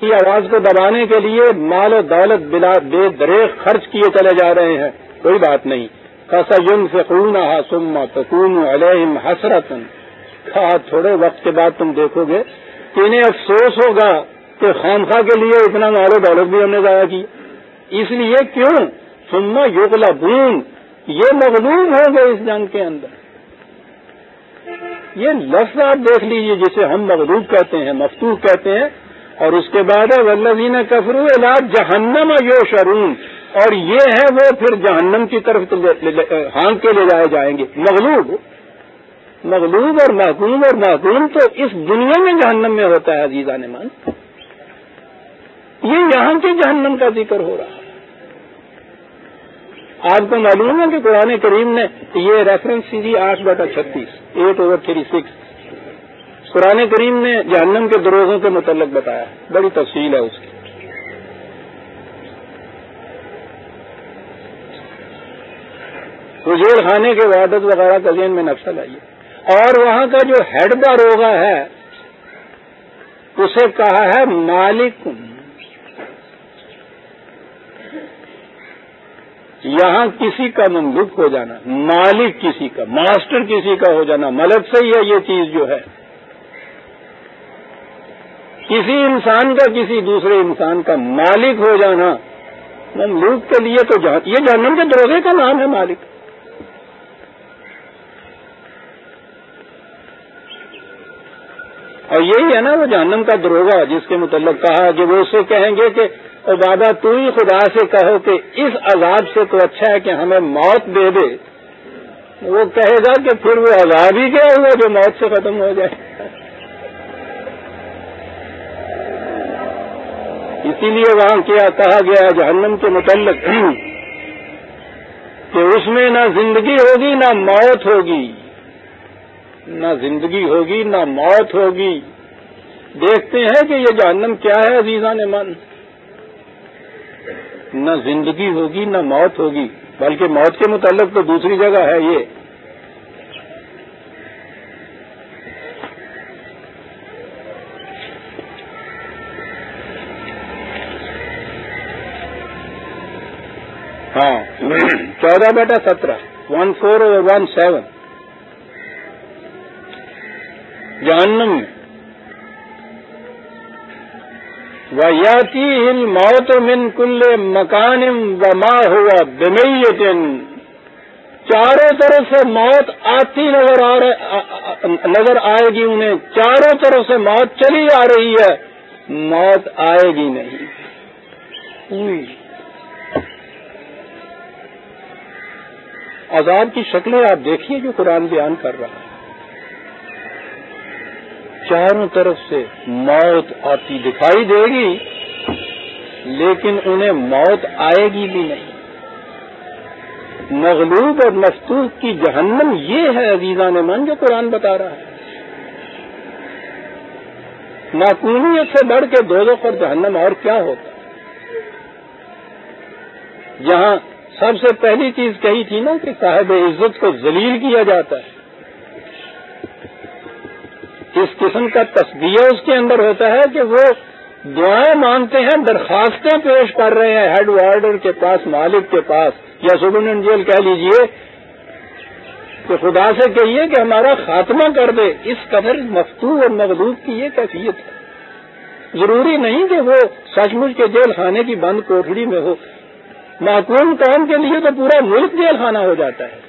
کی آواز کو دبانے کے لیے مال و دولت بلا بے دریک خرچ کیے چلے جا رہے ہیں۔ کوئی بات نہیں۔ خاصا سے خون سما تکون علیہم حسرت کہا، تھوڑے وقت کے بعد تم دیکھو گے کہ انہیں افسوس ہوگا کہ خانخواہ کے لیے اتنا مال و دولت بھی ہم نے ضائع کی۔ اس لیے کیوں؟ سما یوگلا بون یہ مغلوب ہوں گے اس جنگ کے اندر۔ یہ لفظ آپ دیکھ لیجیے جسے ہم مغلوب کہتے ہیں، مفتوح کہتے ہیں۔ اور اس کے بعد ہے ولزین کفرو علاج جہنم یو شرون اور یہ ہے وہ پھر جہنم کی طرف ہانگ کے لے جائے جائیں گے۔ مغلوب مغلوب اور محکوم اور محکوم تو اس دنیا میں جہنم میں ہوتا ہے عزیزہ مان یہ یہاں کے جہنم کا ذکر ہو رہا ہے۔ آپ کو معلوم ہے کہ قرآن کریم نے یہ ریفرنس سی جی آٹھ بٹا چھتیس eight over three six Quran کریم نے جہنم کے دروزوں کے متعلق بتایا بڑی تفصیل ہے اس کی۔ جیل خانے کے وعدت وغیرہ کا ذہن میں نقشہ لائیے۔ اور وہاں کا جو ہیڈ داروغہ ہے، اسے کہا ہے مالک۔ یہاں کسی کا مملک ہو جانا، مالک کسی کا، ماسٹر کسی کا ہو جانا، ملک سے ہی ہے یہ چیز جو ہے۔ کسی انسان کا کسی دوسرے انسان کا مالک ہو جانا مملوک کے لیے تو یہ جہنم کے دروگے کا نام ہے مالک۔ اور یہی ہے نا وہ جہنم کا دروگا جس کے متعلق کہا کہ وہ اسے کہیں گے کہ او بابا تو ہی خدا سے کہو کہ اس عذاب سے تو اچھا ہے کہ ہمیں موت دے دے۔ وہ کہے گا کہ پھر وہ عذاب ہی کیا ہوا جو موت سے ختم ہو جائے۔ اسی لیے وہاں کیا کہا گیا جہنم کے متعلق کہ اس میں نہ زندگی ہوگی، نہ موت ہوگی۔ نہ زندگی ہوگی، نہ موت ہوگی۔ دیکھتے ہیں کہ یہ جہنم کیا ہے عزیزہ نے من۔ نہ زندگی ہوگی، نہ موت ہوگی، بلکہ موت کے متعلق تو دوسری جگہ ہے یہ۔ ہاں۔ چودہ بیٹا سترہ ون فور اور ون سیون جہنم میں۔ ویاتی ہل موت من کل مکان و ماں ہوا بمیتن چاروں طرف سے موت آتی نظر آ رہے نظر آئے گی انہیں۔ چاروں طرف سے موت چلی آ رہی ہے۔ موت آئے گی نہیں۔ عذاب کی شکلیں آپ دیکھیے جو قرآن بیان کر رہا ہے۔ چاروں طرف سے موت آتی دکھائی دے گی، لیکن انہیں موت آئے گی بھی نہیں۔ مغلوب اور مفتوح کی جہنم یہ ہے عزیزہ نے من جو قرآن بتا رہا ہے۔ معقولیت سے بڑھ کے دو پر جہنم اور کیا ہوتا جہاں سب سے پہلی چیز کہی تھی نا کہ صاحب عزت کو ذلیل کیا جاتا ہے۔ اس قسم کا تصویر اس کے اندر ہوتا ہے کہ وہ دعائیں مانگتے ہیں، درخواستیں پیش کر رہے ہیں ہیڈ وارڈر کے پاس، مالک کے پاس، یا سپرنٹینڈنٹ جیل کہہ لیجیے کہ خدا سے کہیے کہ ہمارا خاتمہ کر دے۔ اس قدر مفتو اور مغلوب کی یہ کیفیت ہے۔ ضروری نہیں کہ وہ سچ مچ کے جیل خانے کی بند کوٹڑی میں ہو۔ معقول قوم کے لیے تو پورا ملک جیل خانہ ہو جاتا ہے۔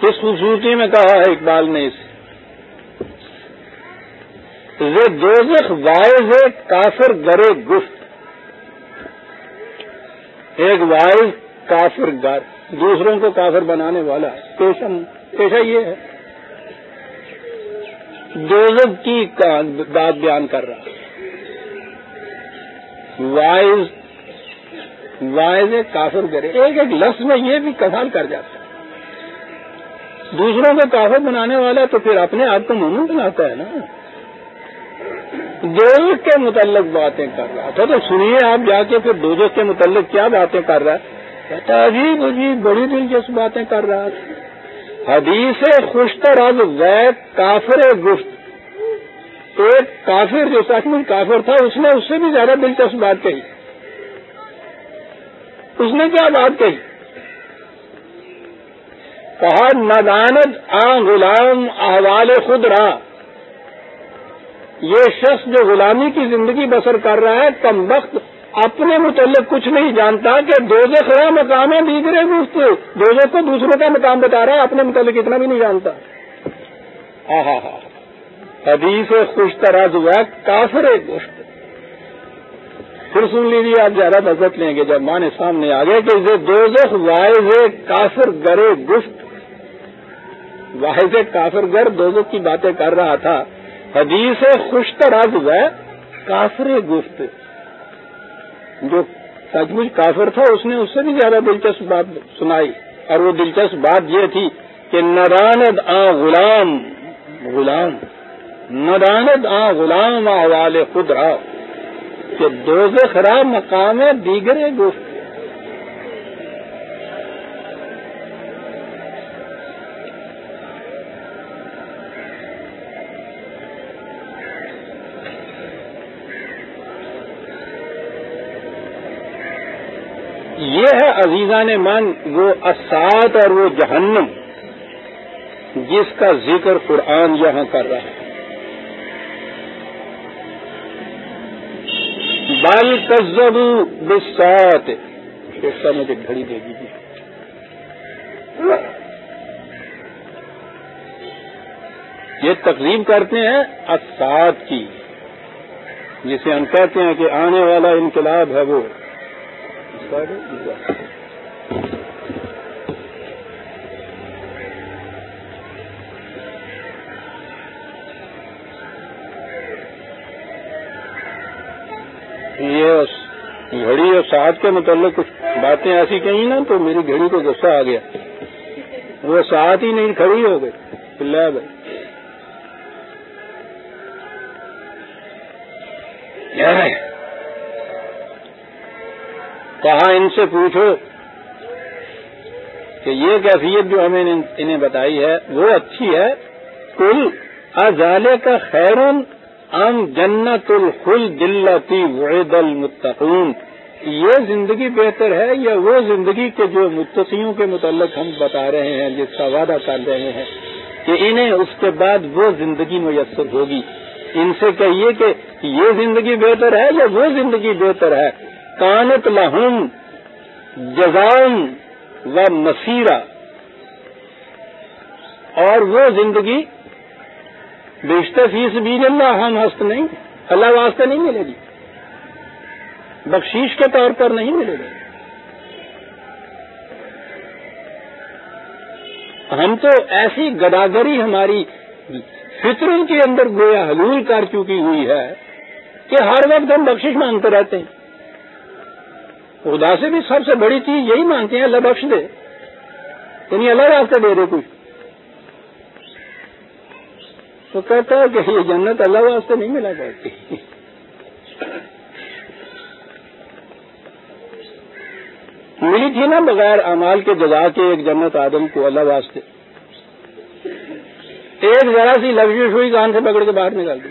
کس خوبصورتی میں کہا ہے اقبال نے اسے؟ دوزخ وائز کافر گرے گفت۔ ایک وائز کافر گر دوسروں کو کافر بنانے والا۔ پیشہ یہ ہے۔ دوزخ کی بات بیان کر رہا وائز وائز کافر گرے ایک ایک لفظ میں یہ بھی کمال کر جاتا ہے۔ دوسروں کو کافر بنانے والا تو پھر اپنے آپ کو مومن بناتا ہے نا۔ دوزخ کے متعلق باتیں کر رہا تھا تو سنیے آپ جا کے پھر دوزخ کے متعلق کیا باتیں کر رہا ہے۔ کہتا عجیب عجیب، بڑی دلچسپ باتیں کر رہا تھا حدیث خوشتر از ویک کافر گفت. ایک کافر جو سچ کافر تھا، اس نے اس سے بھی زیادہ دلچسپ بات کہی۔ اس نے کیا بات کہی؟ کہا ندانت آ غلام احوال خود رہا یہ شخص جو غلامی کی زندگی بسر کر رہا ہے، کم وقت اپنے متعلق کچھ نہیں جانتا کہ دوزے خرا مقام ہے دیگرے گفت دوزے کو دوسروں کا مقام بتا رہا ہے، اپنے متعلق اتنا بھی نہیں جانتا۔ ہاں ہاں ہاں حدیث خوش طرح ہے، کافر گوشت پھر سن لیجیے آپ زیادہ مدد لیں گے۔ جب مانے سامنے آ گئے کہ اسے دو وائز کافر گرے گفت۔ واحد کافر گر دو کی باتیں کر رہا تھا۔ حدیث خوش طرح ہے، کافر گفت۔ جو سچ مچ کافر تھا، اس نے اس سے بھی زیادہ دلچسپ بات سنائی۔ اور وہ دلچسپ بات یہ تھی کہ نداند آ غلام غلام نداند آ غلام والے خود راؤ کہ دوز خراب مقام ہے دیگر گفت۔ عزیزہ نے من وہ اسات اور وہ جہنم جس کا ذکر قرآن یہاں کر رہا ہے۔ بال کزب بسات ایسا مجھے گھڑی دے دیجیے یہ تقریب کرتے ہیں اسات کی، جسے ہم کہتے ہیں کہ آنے والا انقلاب ہے وہ۔ گھڑی کے متعلق کچھ باتیں ایسی کہیں نا تو میری گھڑی کو غصہ آ گیا۔ وہ ساتھ ہی نہیں کھڑی ہو گئی۔ بھائی۔ کہا ان سے پوچھو کہ یہ کیفیت جو ہمیں انہیں بتائی ہے، وہ اچھی ہے۔ کل ازالے کا خیرون ام جنت الخل دلتی وعد المتقون۔ یہ زندگی بہتر ہے یا وہ زندگی کے جو متقیوں کے متعلق ہم بتا رہے ہیں، جس کا وعدہ کر رہے ہیں، کہ انہیں اس کے بعد وہ زندگی میسر ہوگی۔ ان سے کہیے کہ یہ زندگی بہتر ہے یا وہ زندگی بہتر ہے؟ کانت لہم جزام و مسیرہ اور وہ زندگی بیشتر فیس بھی اللہ ہم ہست نہیں، اللہ واسطے نہیں ملے گی۔ بخشیش کے طور پر نہیں ملے گی ہم تو ایسی گداگری ہماری فطروں کے اندر گویا حلول کر چکی ہوئی ہے کہ ہر وقت ہم بخشش مانگتے رہتے ہیں۔ خدا سے بھی سب سے بڑی چیز یہی مانگتے ہیں، اللہ بخش دے۔ یعنی اللہ واسطے دے دے کچھ تو کہتا ہے کہ یہ جنت اللہ واسطے نہیں ملا کرتی۔ ملی تھی نا بغیر امال کے جگہ کے ایک جنت آدم کو اللہ واسطے۔ ایک ذرا سی لفظ ہوئی کان سے پکڑ کے باہر نکال دی۔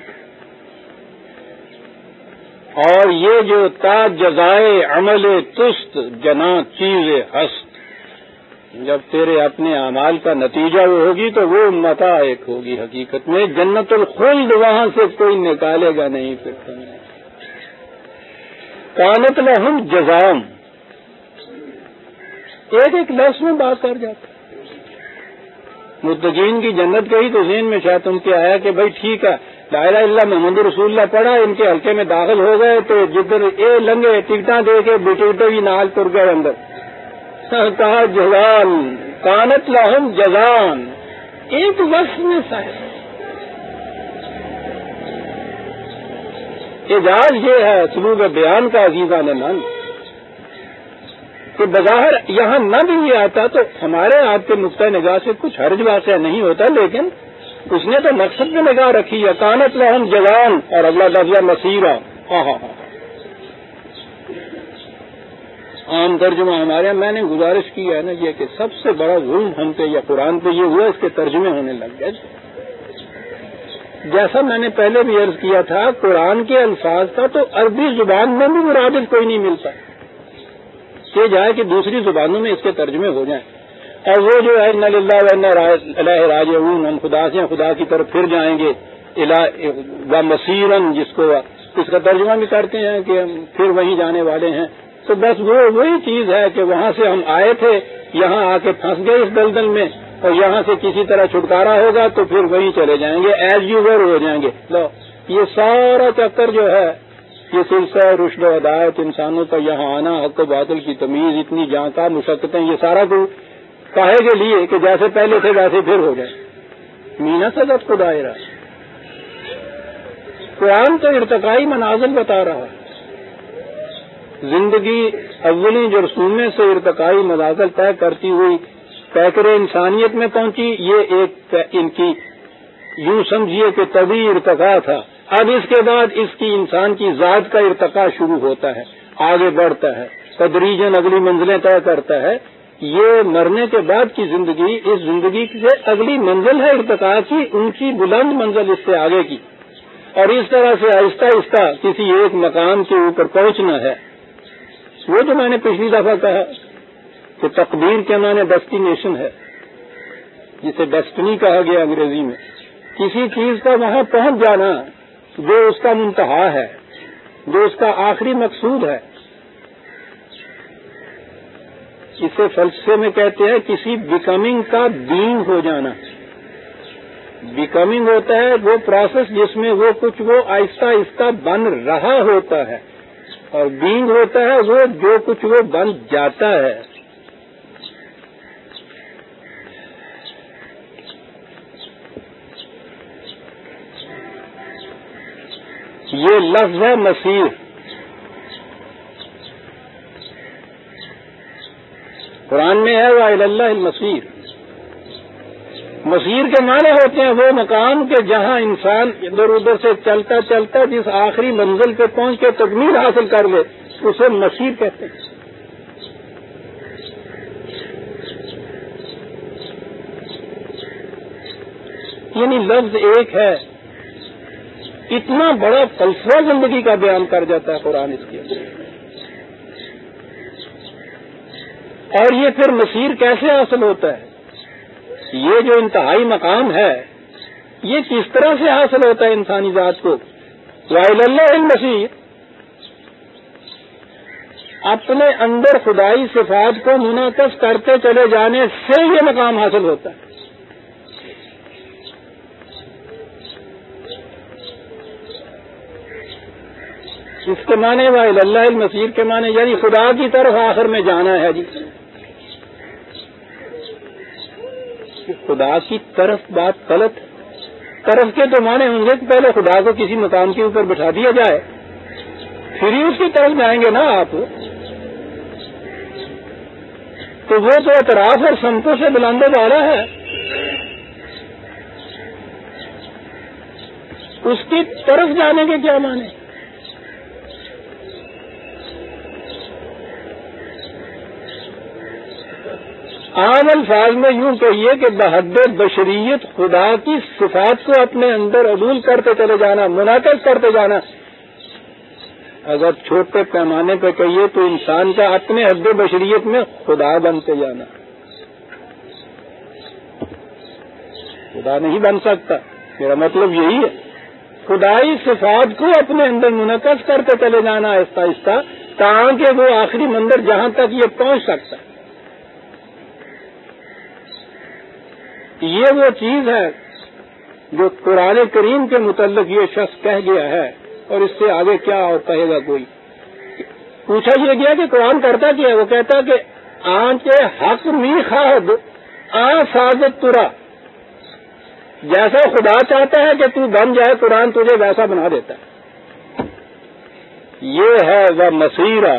اور یہ جو تا جزائے عمل تست جنا چیز ہست۔ جب تیرے اپنے اعمال کا نتیجہ وہ ہوگی تو وہ متا ایک ہوگی حقیقت میں۔ جنت الخلد وہاں سے کوئی نکالے گا نہیں پھر۔ کانت لہم جزام ایک ایک لفظ میں بات کر جاتا متقین کی جنت گئی تو ذہن میں شاید تم کے آیا کہ بھائی ٹھیک ہے، لا اللہ محمد رسول اللہ پڑھا، ان کے حلقے میں داخل ہو گئے تو جدھر اے لنگے ٹکٹاں دے کے بٹوٹے بھی نال تر گئے اندر۔ کہا جزان کانت لاہم جزان۔ ایک وقت میں صاحب اعجاز یہ ہے سلوک بیان کا عزیزہ نے کہ بظاہر یہاں نہ بھی یہ آتا تو ہمارے آپ کے نقطۂ نگاہ سے کچھ حرج واقعہ نہیں ہوتا، لیکن اس نے تو مقصد میں نگاہ رکھی ہے کانت لہم جوان، اور اللہ لفظ مسیرہ۔ ہاں ہاں ہاں عام ترجمہ ہمارے میں نے گزارش کی ہے نا یہ کہ سب سے بڑا ظلم ہم پہ یا قرآن پہ یہ ہوا، اس کے ترجمے ہونے لگ گئے۔ جیسا میں نے پہلے بھی عرض کیا تھا، قرآن کے الفاظ کا تو عربی زبان میں بھی مرادف کوئی نہیں ملتا۔ کہ جائے کہ دوسری زبانوں میں اس کے ترجمے ہو جائیں۔ اور وہ جو ہے نل اللہ راج ہم خدا سے خدا کی طرف پھر جائیں گے۔ و مسیرن جس کو اس کا ترجمہ بھی کرتے ہیں کہ ہم پھر وہیں جانے والے ہیں۔ تو بس وہ وہی چیز ہے کہ وہاں سے ہم آئے تھے، یہاں آ کے پھنس گئے اس دلدل میں، اور یہاں سے کسی طرح چھٹکارا ہوگا تو پھر وہیں چلے جائیں گے۔ ایز یو ور ہو جائیں گے۔ لو یہ سارا چکر جو ہے یہ سلسلہ رشد و ہدایت انسانوں کا، یہاں آنا، حق و بادل کی تمیز، اتنی جہاں کا مشقتیں، یہ سارا کو کہے کے لیے کہ جیسے پہلے تھے ویسے پھر ہو جائے۔ مینا سزت کو دائرہ قرآن تو ارتقائی مناظر بتا رہا ہے۔ زندگی اولی جو سے ارتقائی مناظر طے کرتی ہوئی پیکر انسانیت میں پہنچی، یہ ایک ان کی یوں سمجھیے کہ طبی ارتقا تھا۔ اب اس کے بعد اس کی انسان کی ذات کا ارتقا شروع ہوتا ہے، آگے بڑھتا ہے تدریجن اگلی منزلیں طے کرتا ہے۔ یہ مرنے کے بعد کی زندگی، اس زندگی سے اگلی منزل ہے ارتقا کی اونچی بلند منزل اس سے آگے کی۔ اور اس طرح سے آہستہ آہستہ کسی ایک مقام کے اوپر پہنچنا ہے۔ وہ جو میں نے پچھلی دفعہ کہا کہ تقدیر کے معنی ڈیسٹینیشن ہے، جسے ڈیسٹنی کہا گیا انگریزی میں۔ کسی چیز کا وہاں پہنچ جانا جو اس کا منتہا ہے، جو اس کا آخری مقصود ہے۔ اسے فلسفے میں کہتے ہیں کسی بیکمنگ کا بینگ ہو جانا۔ بیکمنگ ہوتا ہے وہ پروسیس جس میں وہ کچھ وہ آہستہ آہستہ بن رہا ہوتا ہے۔ اور بینگ ہوتا ہے وہ جو کچھ وہ بن جاتا ہے۔ یہ لفظ ہے مسیر قرآن میں ہے وہ اللہ المسیر مسیر کے معنی ہوتے ہیں وہ مقام کے جہاں انسان ادھر ادھر سے چلتا چلتا جس آخری منزل پہ پہنچ کے تکمیل حاصل کر لے، اسے مسیر کہتے ہیں۔ یعنی لفظ ایک ہے۔ اتنا بڑا فلسفہ زندگی کا بیان کر جاتا ہے قرآن اس کے اور یہ پھر مسیر کیسے حاصل ہوتا ہے؟ یہ جو انتہائی مقام ہے، یہ کس طرح سے حاصل ہوتا ہے انسانی ذات کو؟ وائل اللہ مسیح اپنے اندر خدائی صفات کو منعقد کرتے چلے جانے سے یہ مقام حاصل ہوتا ہے۔ اس کے معنی وائل اللہ المسیر کے معنی یعنی خدا کی طرف آخر میں جانا ہے جی۔ خدا کی طرف بات غلط طرف کے تو مانے ہوں گے کہ پہلے خدا کو کسی مقام کے اوپر بٹھا دیا جائے۔ پھر ہی اس کی طرف جائیں گے نا آپ۔ تو وہ تو اعتراف اور سمتوں سے بلندے جا رہا ہے۔ اس کی طرف جانے کے کیا معنی؟ عام الفاظ میں یوں کہیے کہ بحد بشریت خدا کی صفات کو اپنے اندر عدول کرتے چلے جانا، منعقد کرتے جانا۔ اگر چھوٹے پیمانے پہ کہیے تو انسان کا اپنے حد بشریت میں خدا بنتے جانا۔ خدا نہیں بن سکتا۔ میرا مطلب یہی ہے۔ خدائی صفات کو اپنے اندر منعقد کرتے چلے جانا آہستہ آہستہ تاکہ وہ آخری مندر جہاں تک یہ پہنچ سکتا۔ ہے یہ وہ چیز ہے جو قرآن کریم کے متعلق یہ شخص کہہ گیا ہے اور اس سے آگے کیا اور کہے گا کوئی؟ پوچھا یہ گیا کہ قرآن کرتا کیا وہ کہتا کہ آنچ حق می خاد آ سازت ترا۔ جیسا خدا چاہتا ہے کہ تو بن جائے، قرآن تجھے ویسا بنا دیتا ہے۔ یہ ہے وہ مسیرہ۔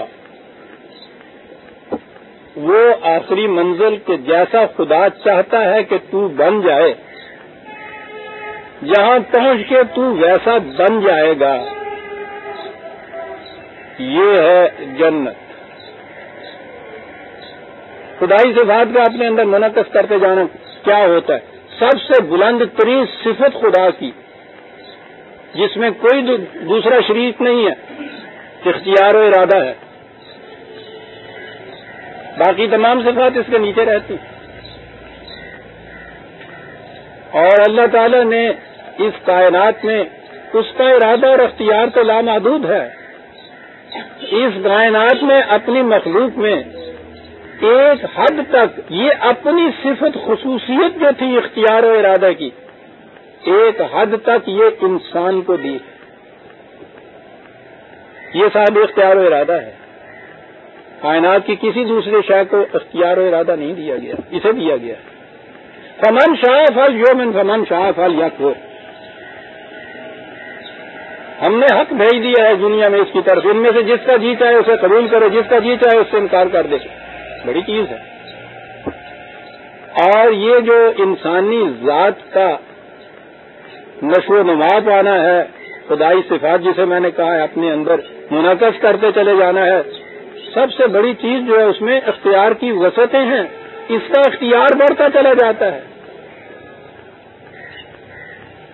وہ آخری منزل کے جیسا خدا چاہتا ہے کہ تو بن جائے۔ جہاں پہنچ کے تو ویسا بن جائے گا۔ یہ ہے جنت۔ خدائی صفات کا اپنے اندر منعقد کرتے جانا کیا ہوتا ہے؟ سب سے بلند ترین صفت خدا کی، جس میں کوئی دوسرا شریک نہیں ہے، اختیار و ارادہ ہے۔ باقی تمام صفات اس کے نیچے رہتی۔ اور اللہ تعالی نے اس کائنات میں اس کا ارادہ اور اختیار تو لامحدود ہے۔ اس کائنات میں اپنی مخلوق میں ایک حد تک یہ اپنی صفت خصوصیت جو تھی اختیار و ارادہ کی، ایک حد تک یہ انسان کو دی۔ یہ صاحب اختیار و ارادہ ہے۔ کائنات کی کسی دوسرے شے کو اختیار و ارادہ نہیں دیا گیا، اسے دیا گیا۔ فمن شاہ فل یومن فمن شاہ فل یک ہو ہم نے حق بھیج دیا ہے دنیا میں اس کی طرف، ان میں سے جس کا جی چاہے اسے قبول کرے جس کا جی چاہے اس سے انکار کر دے۔ بڑی چیز ہے۔ اور یہ جو انسانی ذات کا نشو و نما پانا ہے، خدائی صفات جسے میں نے کہا ہے، اپنے اندر منعقد کرتے چلے جانا ہے سب سے بڑی چیز جو ہے اس میں اختیار کی وسعتیں ہیں، اس کا اختیار بڑھتا چلا جاتا ہے۔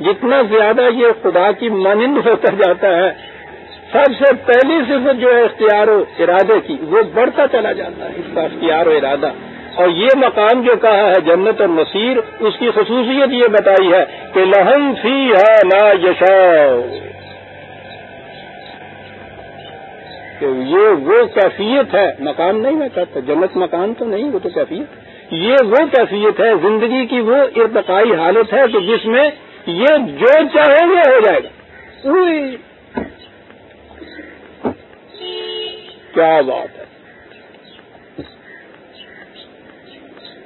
جتنا زیادہ یہ خدا کی مانند ہوتا جاتا ہے، سب سے پہلی صفت جو ہے اختیار و ارادے کی، وہ بڑھتا چلا جاتا ہے، اس کا اختیار و ارادہ۔ اور یہ مقام جو کہا ہے جنت اور نصیر اس کی خصوصیت یہ بتائی ہے کہ لہن فی ہے لا یشا کہ یہ وہ کیفیت ہے مکان نہیں میں کہتا جنت مکان تو نہیں وہ تو کیفیت یہ وہ کیفیت ہے زندگی کی وہ ارتقائی حالت ہے کہ جس میں یہ جو چاہے گے ہو جائے گا۔ کیا بات ہے؟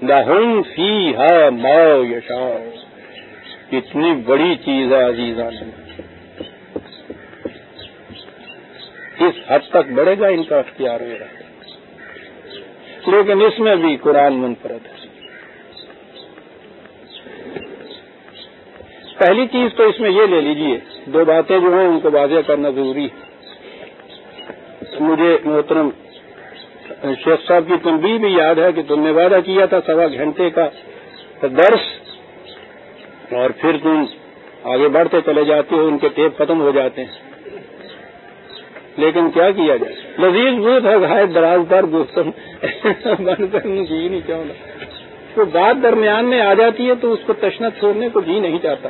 لہن فی ہے مو یشا اتنی بڑی چیز ہے عزیزہ اس حد تک بڑھے گا، ان کا اختیار ہو رہا ہے۔ لیکن اس میں بھی قرآن منفرد ہے۔ پہلی چیز تو اس میں یہ لے لیجیے، دو باتیں جو ہیں ان کو واضح کرنا ضروری ہے۔ مجھے محترم شیخ صاحب کی تنبیہ بھی یاد ہے کہ تم نے وعدہ کیا تھا سوا گھنٹے کا درس، اور پھر تم آگے بڑھتے چلے جاتے ہو، ان کے ٹیپ ختم ہو جاتے ہیں۔ لیکن کیا کیا جائے؟ لذیذ بوت ہے گائے دراز پر گفتم بند کرنے جی نہیں چاہوں تو بات درمیان میں آ جاتی ہے تو اس کو تشنا چھوڑنے کو جی نہیں چاہتا۔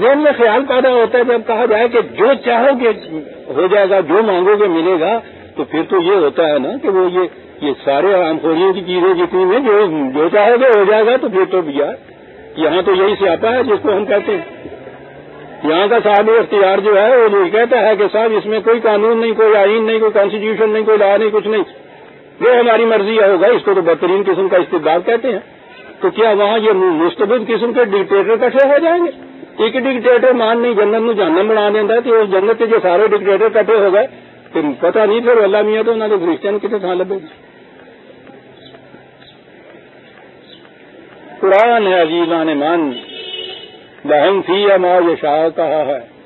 ذہن میں خیال پیدا ہوتا ہے، جب کہا جائے کہ جو چاہو گے ہو جائے گا، جو مانگو گے ملے گا، تو پھر تو یہ ہوتا ہے نا کہ وہ یہ یہ سارے آم خوریوں کی چیزیں جتنی میں جو جو چاہو گے ہو جائے گا، تو پھر تو بھیا، یہاں تو یہی سے آتا ہے جس کو ہم کہتے ہیں۔ یہاں کا صاحب اختیار جو ہے، وہ یہ کہتا ہے کہ صاحب، اس میں کوئی قانون نہیں، کوئی آئین نہیں، کوئی کانسٹیٹیوشن نہیں، کوئی لا نہیں، کچھ نہیں۔ وہ ہماری مرضی ہوگا۔ اس کو تو بہترین قسم کا استقبال کہتے ہیں۔ تو کیا وہاں یہ مستبد قسم کے ڈکٹیٹر کٹھے ہو جائیں گے؟ ایک ڈکٹیٹر مان نہیں، جنت میں جاننا بنا دینا تو اس جنت کے جو سارے ڈکٹیٹر کٹھے ہو گئے، پھر پتا نہیں، پھر اللہ میاں تو انہوں نے کرسچن کتنے تھان لگے گی قرآن ہے عزیزان مان بہن تھی یا ماں یہ شاہ کہا ہے؟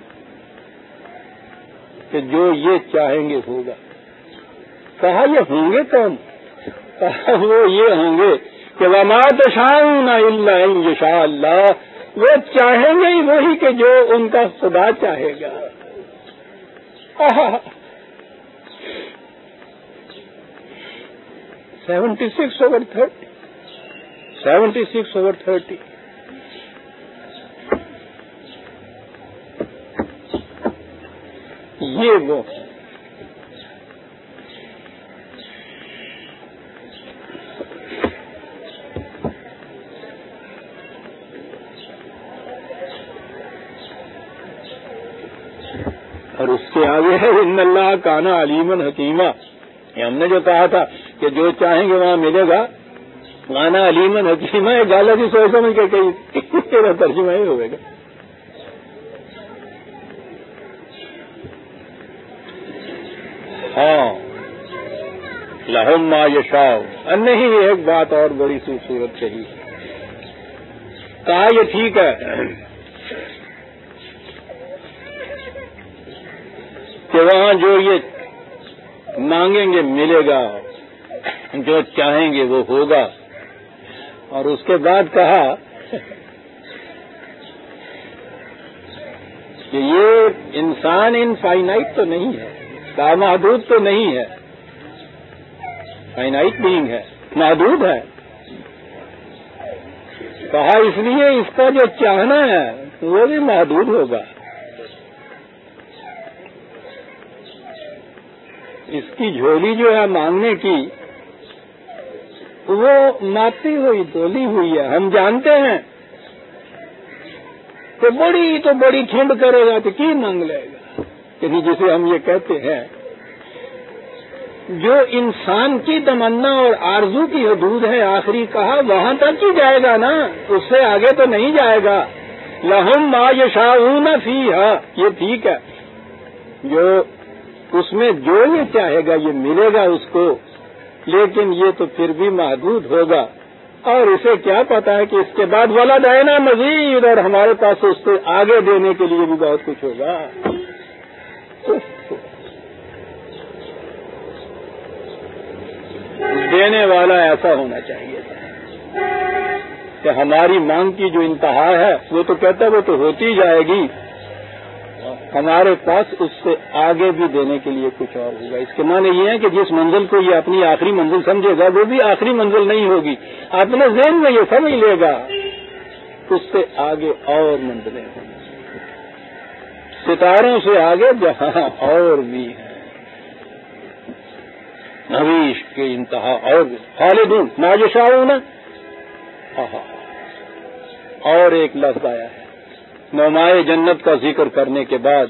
کہ جو یہ چاہیں گے ہوگا۔ کہا یہ ہوں گے کون؟ کہا وہ یہ ہوں گے کہ وہ مات شاہ اللہ شاہ اللہ۔ وہ چاہیں گے ہی وہی کہ جو ان کا خدا چاہے گا۔ Seventy six over thirty. Seventy six over thirty. یہ وہ اور اس کے آگے ہے، ان اللہ کانا علیمن حکیمہ۔ یہ ہم نے جو کہا تھا کہ جو چاہیں گے وہاں ملے گا۔ کانا علیمن حکیمہ ایک گالا کی سوچ سمجھ کے کہیں ترجمہ ہی ہوئے گا ہاں ما یشاؤ نہیں، ایک بات اور بڑی خوبصورت کہی۔ کہا یہ ٹھیک ہے کہ وہاں جو یہ مانگیں گے، ملے گا، جو چاہیں گے وہ ہوگا۔ اور اس کے بعد کہا کہ یہ انسان ان فائنائٹ تو نہیں ہے لامحدود تو نہیں ہے۔ فائنائٹ بینگ ہے، محدود ہے۔ کہا اس لیے اس کا جو چاہنا ہے وہ بھی محدود ہوگا۔ اس کی جھولی جو ہے مانگنے کی، وہ ماتی ہوئی تولی ہوئی ہے۔ ہم جانتے ہیں کہ بڑی تو بڑی ٹھنڈ کرے گا تو کی مانگ لے گا؟ یعنی جسے ہم یہ کہتے ہیں جو انسان کی تمنا اور آرزو کی حدود ہے آخری کہا، وہاں تک ہی جائے گا نا؟ اس سے آگے تو نہیں جائے گا۔ لہم ما یہ شاہ فی ہاں یہ ٹھیک ہے۔ جو اس میں جو یہ چاہے گا، یہ ملے گا اس کو۔ لیکن یہ تو پھر بھی محدود ہوگا۔ اور اسے کیا پتا ہے کہ اس کے بعد والا دینا مزید، اور ہمارے پاس اس سے آگے دینے کے لیے بھی بہت کچھ ہوگا۔ دینے والا ایسا ہونا چاہیے تھا کہ ہماری مانگ کی جو انتہا ہے، وہ تو کہتا ہے وہ تو ہوتی جائے گی۔ ہمارے پاس اس سے آگے بھی دینے کے لیے کچھ اور ہوگا۔ اس کے معنی یہ ہے کہ جس منزل کو یہ اپنی آخری منزل سمجھے گا، وہ بھی آخری منزل نہیں ہوگی۔ اپنے ذہن میں یہ سمجھ لے گا، اس سے آگے اور منزلیں ہوں گی ستاروں سے آگے جہاں اور بھی ہیں۔ نویش کے انتہا اور خالدون ناجشاؤں نا اور ایک لفظ آیا ہے۔ نمائے جنت کا ذکر کرنے کے بعد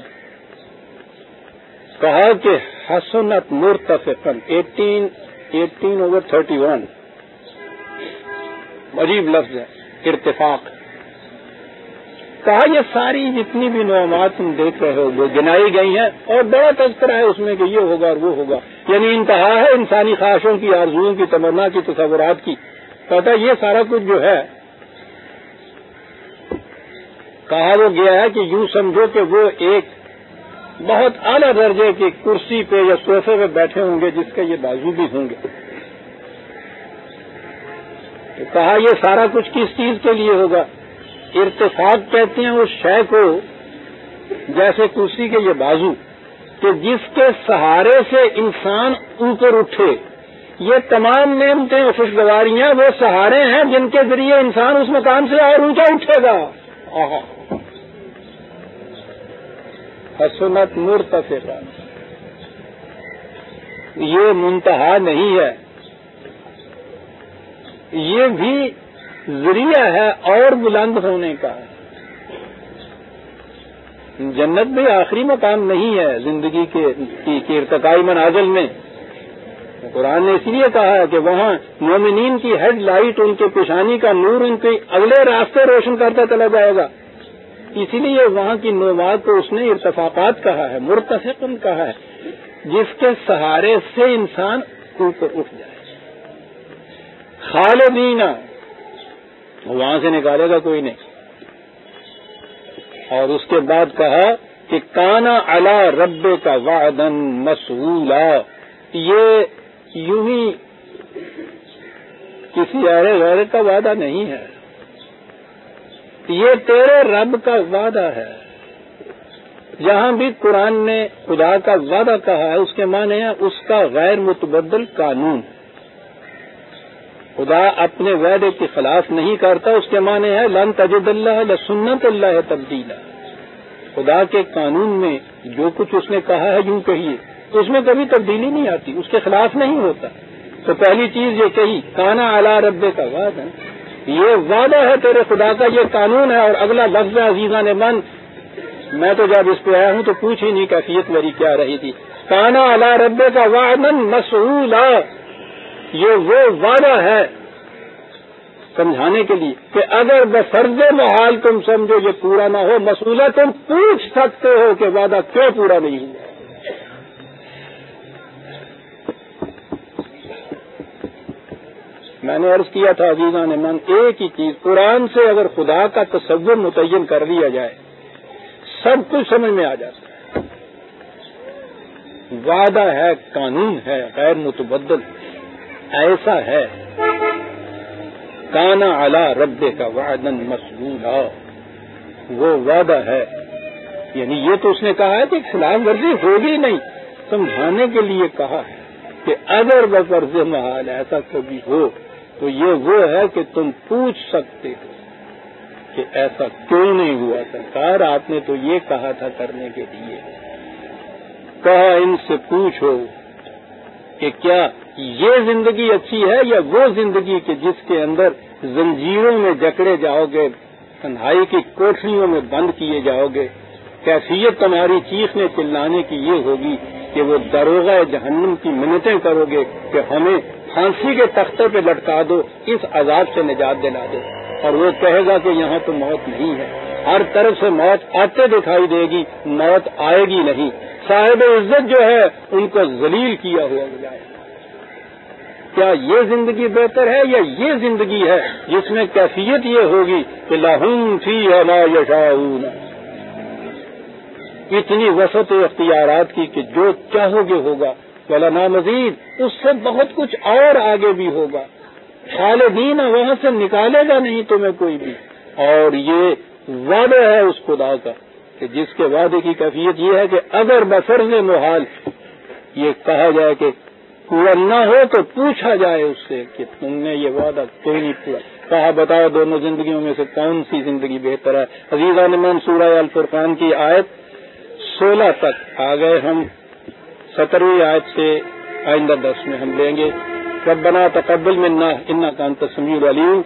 کہا کہ حسنت مرتفقن eighteen eighteen over thirty one عجیب لفظ ہے، ارتفاق۔ کہا، یہ ساری جتنی بھی نعمات تم دیکھ رہے ہو وہ گنائی گئی ہیں، اور بڑا تذکرہ ہے اس میں کہ یہ ہوگا اور وہ ہوگا۔ یعنی انتہا ہے انسانی خواہشوں کی، آرزوؤں کی، تمنا کی، تصورات کی۔ کہتا یہ سارا کچھ جو ہے، کہا وہ گیا ہے کہ یوں سمجھو کہ وہ ایک بہت اعلی درجے کی کرسی پہ یا سوفے پہ بیٹھے ہوں گے، جس کے یہ بازو بھی ہوں گے۔ تو کہا یہ سارا کچھ کس چیز کے لیے ہوگا؟ ارتفاق کہتے ہیں اس شے کو جیسے کرسی کے یہ بازو، کہ جس کے سہارے سے انسان اوپر اٹھے۔ یہ تمام نعمتیں خوشگواریاں وہ سہارے ہیں جن کے ذریعے انسان اس مقام سے اور اونچا اٹھے گا۔ حسنت مرتفقہ یہ منتہا نہیں ہے۔ یہ بھی ذریعہ ہے اور بلند ہونے کا جنت بھی آخری مقام نہیں ہے زندگی کے ارتقائی مناظل میں۔ قرآن نے اس لیے کہا ہے کہ وہاں مومنین کی ہیڈ لائٹ ان کے پیشانی کا نور ان کے اگلے راستے روشن کرتا چلا جائے گا۔ اسی لیے وہاں کی نومات کو اس نے ارتفاقات کہا ہے مرتفقن کہا ہے، جس کے سہارے سے انسان اوپر اٹھ جائے۔ خالدینہ وہاں سے نکالے گا کوئی نہیں۔ اور اس کے بعد کہا کہ کانا الا رب کا وعدن مسولا یہ یوں ہی کسی ارے غیر کا وعدہ نہیں ہے۔ یہ تیرے رب کا وعدہ ہے۔ جہاں بھی قرآن نے خدا کا وعدہ کہا ہے، اس کے معنی ہے اس کا غیر متبدل قانون۔ خدا اپنے وعدے کے خلاف نہیں کرتا، اس کے معنی ہے لن تجد اللہ سنت اللہ تبدیلا۔ خدا کے قانون میں جو کچھ اس نے کہا ہے یوں کہیے، اس میں کبھی تبدیلی نہیں آتی، اس کے خلاف نہیں ہوتا۔ تو پہلی چیز یہ کہی، کانا اعلی ربے کا وعدہ یہ وعدہ ہے تیرے خدا کا، یہ قانون ہے۔ اور اگلا لفظ عزیزہ نے من۔ میں تو جب اس پہ آیا ہوں تو پوچھ ہی نہیں کیفیت میری کیا رہی تھی۔ کانا اعلی ربے کا وعدن مسعولا۔ یہ وہ وعدہ ہے سمجھانے کے لیے کہ اگر بفرض محال تم سمجھو یہ پورا نہ ہو، مسئولہ تم پوچھ سکتے ہو کہ وعدہ کیوں پورا نہیں ہوا۔ میں نے عرض کیا تھا عزیزہ نے من ایک ہی چیز، قرآن سے اگر خدا کا تصور متعین کر لیا جائے، سب کچھ سمجھ میں آ جاتا ہے۔ وعدہ ہے، قانون ہے، غیر متبدل ہے۔ ایسا ہے۔ کانا اعلی رب کا وعدن مسبولا وہ وعدہ ہے۔ یعنی یہ تو اس نے کہا ہے کہ خلاف ورزی ہوگی نہیں۔ سمجھانے کے لیے کہا ہے کہ اگر وہ فرض محال ایسا کبھی ہو، تو یہ وہ ہے کہ تم پوچھ سکتے ہو کہ ایسا کیوں نہیں ہوا۔ سرکار، آپ نے تو یہ کہا تھا کرنے کے لیے۔ کہا ان سے پوچھو کہ کیا یہ زندگی اچھی ہے یا وہ زندگی کہ جس کے اندر زنجیروں میں جکڑے جاؤ گے، تنہائی کی کوٹریوں میں بند کیے جاؤ گے، کیفیت تمہاری چیخنے چلانے کی یہ ہوگی کہ وہ دروغہ جہنم کی منتیں کرو گے کہ ہمیں پھانسی کے تختے پہ لٹکا دو، اس عذاب سے نجات دلا دو۔ اور وہ کہے گا کہ یہاں تو موت نہیں ہے۔ ہر طرف سے موت آتے دکھائی دے گی، موت آئے گی نہیں۔ صاحب عزت جو ہے، ان کو ذلیل کیا ہوا جائے کیا یہ زندگی بہتر ہے یا یہ زندگی ہے جس میں کیفیت یہ ہوگی کہ لاہون فی ہے یشاؤن اتنی وسط اختیارات کی کہ جو چاہو گے ہوگا مولانا مزید، اس سے بہت کچھ اور آگے بھی ہوگا۔ خالدین وہاں سے نکالے گا نہیں تمہیں کوئی بھی۔ اور یہ وعدہ ہے اس خدا کا کہ جس کے وعدے کی کیفیت یہ ہے کہ اگر بفرز محال یہ کہا جائے کہ نہ ہو تو پوچھا جائے اس سے کہ تم نے یہ وعدہ کوئی نہیں پورا کہا، بتاؤ دونوں زندگیوں میں سے کون سی زندگی بہتر ہے؟ عزیزہ نمان سورہ الفرقان کی آیت سولہ تک آ گئے ہم۔ سترویں آیت سے آئندہ دس میں ہم لیں گے۔ ربنا تقبل منا ان کا انت سمیع علیم